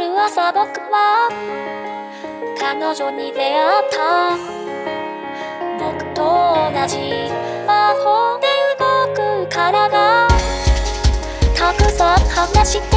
る朝僕は彼女に出会った。僕と同じ魔法で動く体。たくさん話して